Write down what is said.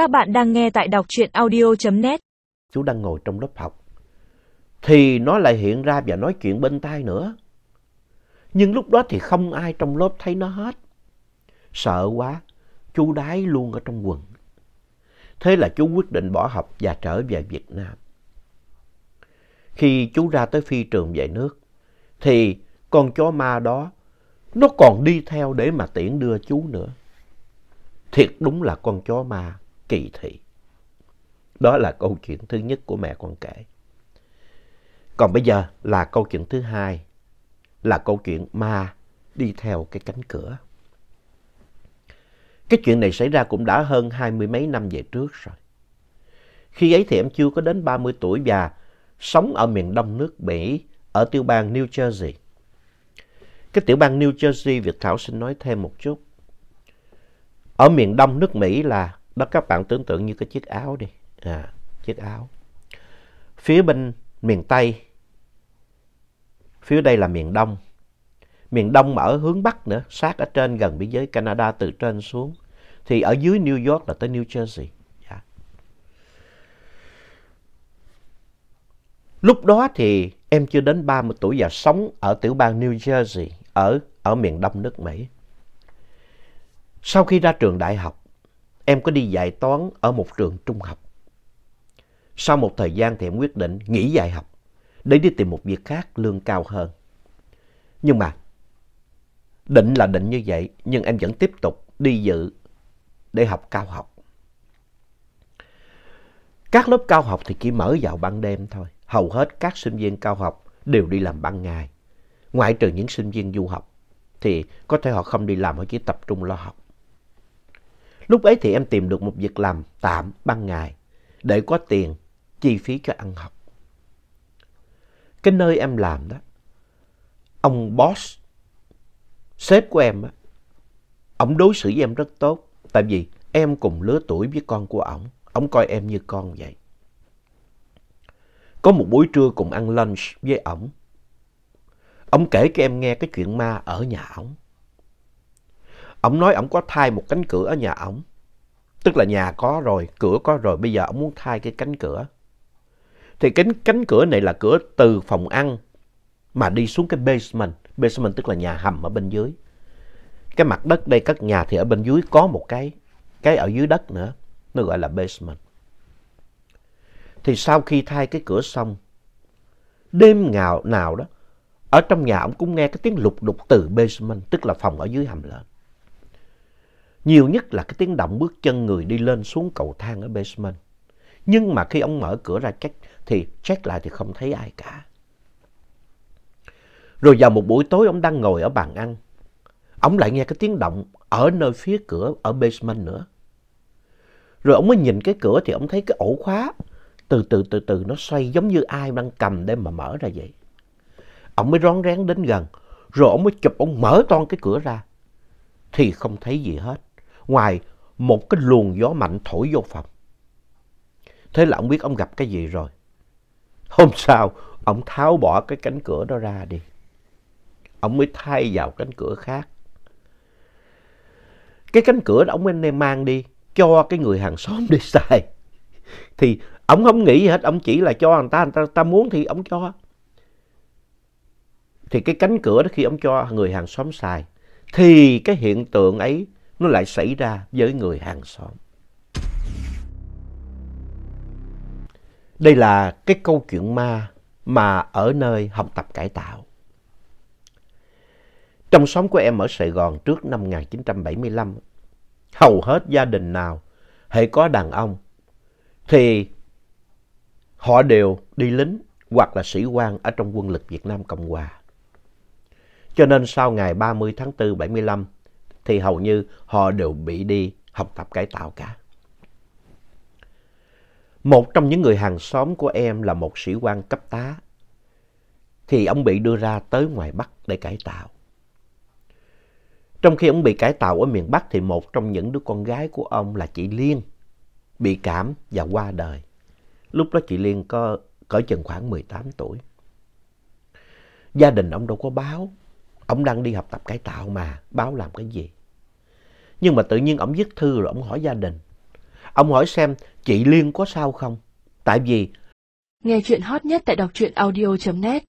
Các bạn đang nghe tại đọc truyện audio.net. Chú đang ngồi trong lớp học. Thì nó lại hiện ra và nói chuyện bên tai nữa. Nhưng lúc đó thì không ai trong lớp thấy nó hết. Sợ quá, chú đái luôn ở trong quần. Thế là chú quyết định bỏ học và trở về Việt Nam. Khi chú ra tới phi trường về nước, thì con chó ma đó nó còn đi theo để mà tiễn đưa chú nữa. Thiệt đúng là con chó ma kỳ thị. Đó là câu chuyện thứ nhất của mẹ con kể. Còn bây giờ là câu chuyện thứ hai, là câu chuyện ma đi theo cái cánh cửa. Cái chuyện này xảy ra cũng đã hơn hai mươi mấy năm về trước rồi. Khi ấy thì em chưa có đến 30 tuổi và sống ở miền đông nước Mỹ, ở tiểu bang New Jersey. Cái tiểu bang New Jersey, Việt Thảo xin nói thêm một chút. Ở miền đông nước Mỹ là, đó các bạn tưởng tượng như cái chiếc áo đi, à, chiếc áo. Phía bên miền Tây, phía đây là miền Đông. Miền Đông mà ở hướng Bắc nữa, sát ở trên gần biên giới Canada từ trên xuống. Thì ở dưới New York là tới New Jersey. Dạ. Lúc đó thì em chưa đến 30 tuổi và sống ở tiểu bang New Jersey, ở, ở miền Đông nước Mỹ. Sau khi ra trường đại học, em có đi dạy toán ở một trường trung học. Sau một thời gian thì em quyết định nghỉ dạy học để đi tìm một việc khác lương cao hơn. Nhưng mà định là định như vậy, nhưng em vẫn tiếp tục đi dự để học cao học. Các lớp cao học thì chỉ mở vào ban đêm thôi. Hầu hết các sinh viên cao học đều đi làm ban ngày. Ngoại trừ những sinh viên du học thì có thể họ không đi làm, họ chỉ tập trung lo học. Lúc ấy thì em tìm được một việc làm tạm ban ngày để có tiền chi phí cho ăn học. Cái nơi em làm đó, ông boss, sếp của em á, ông đối xử với em rất tốt. Tại vì em cùng lứa tuổi với con của ổng, ổng coi em như con vậy. Có một buổi trưa cùng ăn lunch với ổng. Ông kể cho em nghe cái chuyện ma ở nhà ổng. Ông nói ổng có thay một cánh cửa ở nhà ổng. Tức là nhà có rồi, cửa có rồi, bây giờ ổng muốn thay cái cánh cửa. Thì cánh, cánh cửa này là cửa từ phòng ăn mà đi xuống cái basement. Basement tức là nhà hầm ở bên dưới. Cái mặt đất đây các nhà thì ở bên dưới có một cái, cái ở dưới đất nữa. Nó gọi là basement. Thì sau khi thay cái cửa xong, đêm ngào nào đó, ở trong nhà ông cũng nghe cái tiếng lục đục từ basement, tức là phòng ở dưới hầm lên. Nhiều nhất là cái tiếng động bước chân người đi lên xuống cầu thang ở basement. Nhưng mà khi ông mở cửa ra check, thì check lại thì không thấy ai cả. Rồi vào một buổi tối, ông đang ngồi ở bàn ăn. Ông lại nghe cái tiếng động ở nơi phía cửa ở basement nữa. Rồi ông mới nhìn cái cửa thì ông thấy cái ổ khóa từ từ từ từ nó xoay giống như ai đang cầm để mà mở ra vậy. Ông mới rón rén đến gần. Rồi ông mới chụp, ông mở toan cái cửa ra. Thì không thấy gì hết ngoài một cái luồng gió mạnh thổi vô phòng. Thế là ông biết ông gặp cái gì rồi. Hôm sau, ông tháo bỏ cái cánh cửa đó ra đi. Ông mới thay vào cánh cửa khác. Cái cánh cửa đó ông mới mang đi cho cái người hàng xóm đi xài. Thì ông không nghĩ gì hết, ông chỉ là cho người ta, người ta, người ta muốn thì ông cho. Thì cái cánh cửa đó khi ông cho người hàng xóm xài, thì cái hiện tượng ấy nó lại xảy ra với người hàng xóm. Đây là cái câu chuyện ma mà ở nơi học tập cải tạo. Trong xóm của em ở Sài Gòn trước năm 1975, hầu hết gia đình nào hãy có đàn ông thì họ đều đi lính hoặc là sĩ quan ở trong quân lực Việt Nam Cộng Hòa. Cho nên sau ngày 30 tháng 4 75 thì hầu như họ đều bị đi học tập cải tạo cả. Một trong những người hàng xóm của em là một sĩ quan cấp tá. Thì ông bị đưa ra tới ngoài Bắc để cải tạo. Trong khi ông bị cải tạo ở miền Bắc thì một trong những đứa con gái của ông là chị Liên bị cảm và qua đời. Lúc đó chị Liên có cỡ chừng khoảng 18 tuổi. Gia đình ông đâu có báo. Ông đang đi học tập cải tạo mà, báo làm cái gì. Nhưng mà tự nhiên ông viết thư rồi ông hỏi gia đình. Ông hỏi xem chị Liên có sao không? Tại vì Nghe chuyện hot nhất tại đọc truyện audio.net